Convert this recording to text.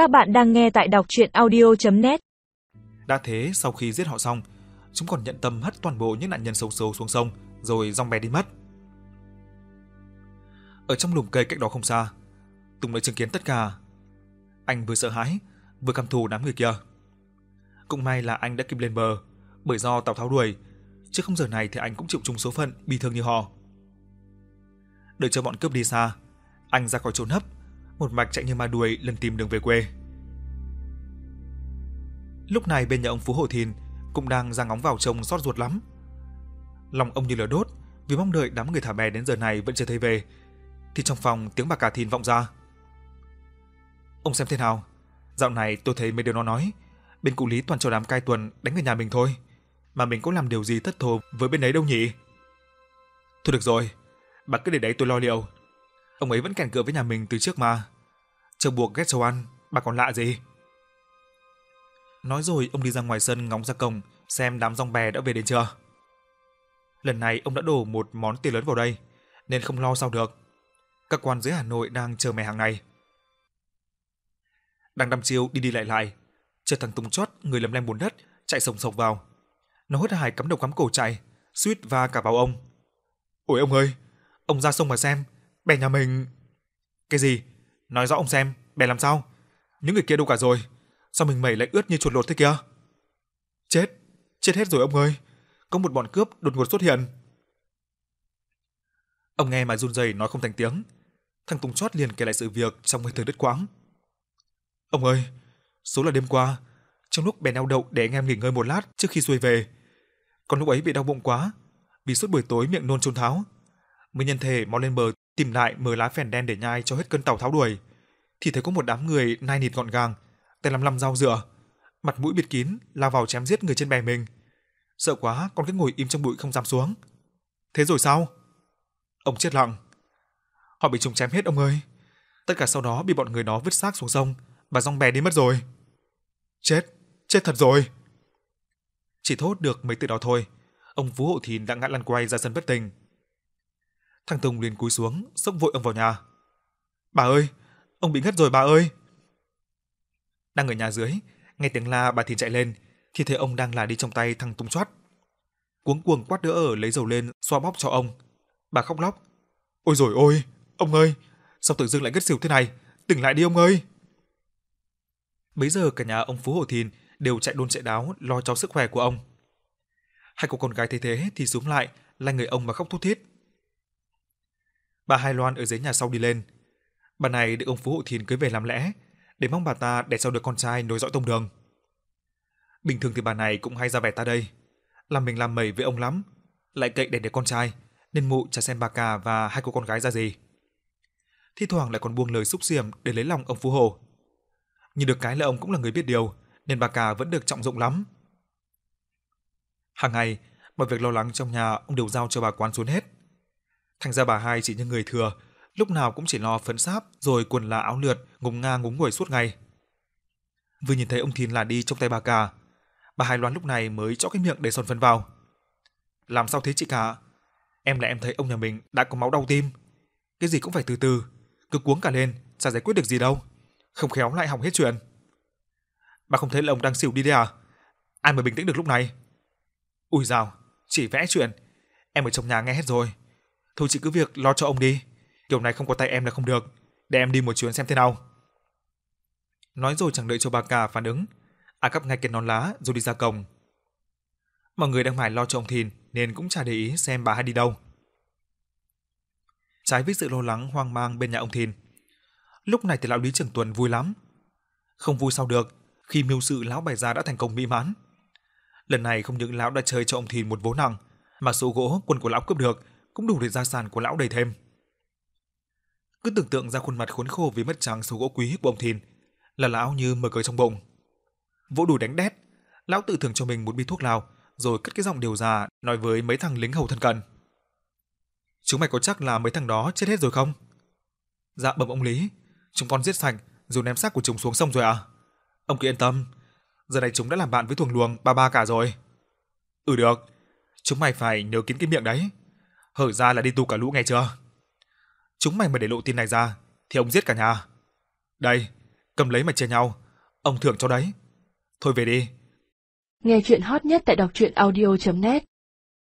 Các bạn đang nghe tại đọc chuyện audio.net Đã thế, sau khi giết họ xong, chúng còn nhận tâm hất toàn bộ những nạn nhân xấu xấu xuống sông, rồi rong bè đi mất. Ở trong lùm cây cách đó không xa, Tùng đã chứng kiến tất cả. Anh vừa sợ hãi, vừa căm thù đám người kia. Cũng may là anh đã kịp lên bờ, bởi do Tào Tháo đuổi, chứ không giờ này thì anh cũng chịu chung số phận bị thương như họ. Đợi cho bọn cướp đi xa, anh ra khỏi chỗ nấp, một mạch chạy như ma đuổi lần tìm đường về quê. Lúc này bên nhà ông Phú Hồ Thìn cũng đang ra ngóng vào trông xót ruột lắm. Lòng ông như lửa đốt vì mong đợi đám người thả bè đến giờ này vẫn chưa thấy về. Thì trong phòng tiếng bà cả Thìn vọng ra. Ông xem thế nào? Dạo này tôi thấy mấy đứa nó nói bên cụ Lý toàn cho đám cai tuần đánh người nhà mình thôi, mà mình có làm điều gì thất thố với bên ấy đâu nhỉ? Thôi được rồi, bà cứ để đấy tôi lo liệu. Ông ấy vẫn kèn cửa với nhà mình từ trước mà. Chờ buộc ghét châu ăn, bà còn lạ gì? Nói rồi ông đi ra ngoài sân ngóng ra cổng xem đám rong bè đã về đến chưa. Lần này ông đã đổ một món tiền lớn vào đây, nên không lo sao được. Các quan dưới Hà Nội đang chờ mẹ hàng này. Đang đăm chiêu đi đi lại lại, chợt thằng Tùng chót người lấm lem bùn đất chạy sồng sộc vào. Nó hốt hải cắm đầu cắm cổ chạy, suýt va cả vào ông. Ôi ông ơi, ông ra sông mà xem, bè nhà mình... Cái gì? Nói rõ ông xem, bè làm sao? Những người kia đâu cả rồi? Sao mình mẩy lại ướt như chuột lột thế kia? Chết, chết hết rồi ông ơi. Có một bọn cướp đột ngột xuất hiện. Ông nghe mà run rẩy nói không thành tiếng. Thằng Tùng chót liền kể lại sự việc trong hơi thở đứt quãng. Ông ơi, số là đêm qua, trong lúc bè neo đậu để anh em nghỉ ngơi một lát trước khi xuôi về. Còn lúc ấy bị đau bụng quá, vì suốt buổi tối miệng nôn trôn tháo. Mới nhân thể mau lên bờ tìm lại mớ lá phèn đen để nhai cho hết cơn tàu tháo đuổi. Thì thấy có một đám người nai nịt gọn gàng, tay lăm lăm dao dựa, mặt mũi bịt kín lao vào chém giết người trên bè mình. Sợ quá, con cứ ngồi im trong bụi không dám xuống. Thế rồi sao? Ông chết lặng. Họ bị chúng chém hết ông ơi. Tất cả sau đó bị bọn người đó vứt xác xuống sông và rong bè đi mất rồi. Chết, chết thật rồi. Chỉ thốt được mấy từ đó thôi, ông Phú Hộ Thìn đã ngã lăn quay ra sân bất tỉnh. Thằng Tùng liền cúi xuống, xốc vội ông vào nhà. Bà ơi, ông bị ngất rồi bà ơi. Đang ở nhà dưới, nghe tiếng la bà thì chạy lên, thì thấy ông đang là đi trong tay thằng Tùng choát. Cuống cuồng quát đỡ ở lấy dầu lên xoa bóp cho ông. Bà khóc lóc. Ôi rồi ôi, ông ơi, sao tự dưng lại ngất xỉu thế này? Tỉnh lại đi ông ơi. Bấy giờ cả nhà ông Phú hồ Thìn đều chạy đôn chạy đáo lo cho sức khỏe của ông. Hai cô con gái thấy thế thì xuống lại, lay người ông mà khóc thút thít. Bà Hai Loan ở dưới nhà sau đi lên. Bà này được ông Phú Hộ Thìn cưới về làm lẽ, để mong bà ta đẻ sau được con trai nối dõi tông đường. Bình thường thì bà này cũng hay ra vẻ ta đây, làm mình làm mẩy với ông lắm, lại cậy để để con trai, nên mụ chả xem bà cả và hai cô con gái ra gì. Thi thoảng lại còn buông lời xúc xiểm để lấy lòng ông Phú Hồ. Nhưng được cái là ông cũng là người biết điều, nên bà cả vẫn được trọng dụng lắm. Hàng ngày, mọi việc lo lắng trong nhà ông đều giao cho bà quán xuống hết. Thành ra bà hai chỉ như người thừa, lúc nào cũng chỉ lo phấn sáp rồi quần là áo lượt, ngùng ngang ngúng ngồi suốt ngày. Vừa nhìn thấy ông Thìn là đi trong tay bà cả, bà hai loan lúc này mới chõ cái miệng để son phấn vào. Làm sao thế chị cả? Em là em thấy ông nhà mình đã có máu đau tim. Cái gì cũng phải từ từ, cứ cuống cả lên, chả giải quyết được gì đâu. Không khéo lại hỏng hết chuyện. Bà không thấy là ông đang xỉu đi đấy à? Ai mà bình tĩnh được lúc này? Ui dào, chỉ vẽ chuyện. Em ở trong nhà nghe hết rồi. Thôi chị cứ việc lo cho ông đi. Kiểu này không có tay em là không được. Để em đi một chuyến xem thế nào. Nói rồi chẳng đợi cho bà cả phản ứng. À, A Cáp ngay kiện nón lá rồi đi ra cổng. Mọi người đang mải lo cho ông Thìn nên cũng chả để ý xem bà hay đi đâu. Trái với sự lo lắng hoang mang bên nhà ông Thìn. Lúc này thì lão Lý Trưởng Tuần vui lắm. Không vui sao được khi mưu sự lão bày ra đã thành công mỹ mãn. Lần này không những lão đã chơi cho ông Thìn một vố nặng, mà số gỗ quân của lão cướp được cũng đủ để gia sản của lão đầy thêm. Cứ tưởng tượng ra khuôn mặt khốn khổ vì mất trắng số gỗ quý của ông Thìn, là lão như mở cờ trong bụng. Vỗ đùi đánh đét, lão tự thưởng cho mình một bi thuốc lào, rồi cất cái giọng điều già nói với mấy thằng lính hầu thân cận. Chúng mày có chắc là mấy thằng đó chết hết rồi không? Dạ bẩm ông Lý, chúng con giết sạch rồi ném xác của chúng xuống sông rồi à? Ông cứ yên tâm, giờ này chúng đã làm bạn với thuồng luồng ba ba cả rồi. Ừ được, chúng mày phải nhớ kín cái miệng đấy hở ra là đi tù cả lũ nghe chưa? Chúng mày mà để lộ tin này ra thì ông giết cả nhà. Đây, cầm lấy mà chia nhau, ông thưởng cho đấy. Thôi về đi. Nghe chuyện hot nhất tại đọc truyện audio net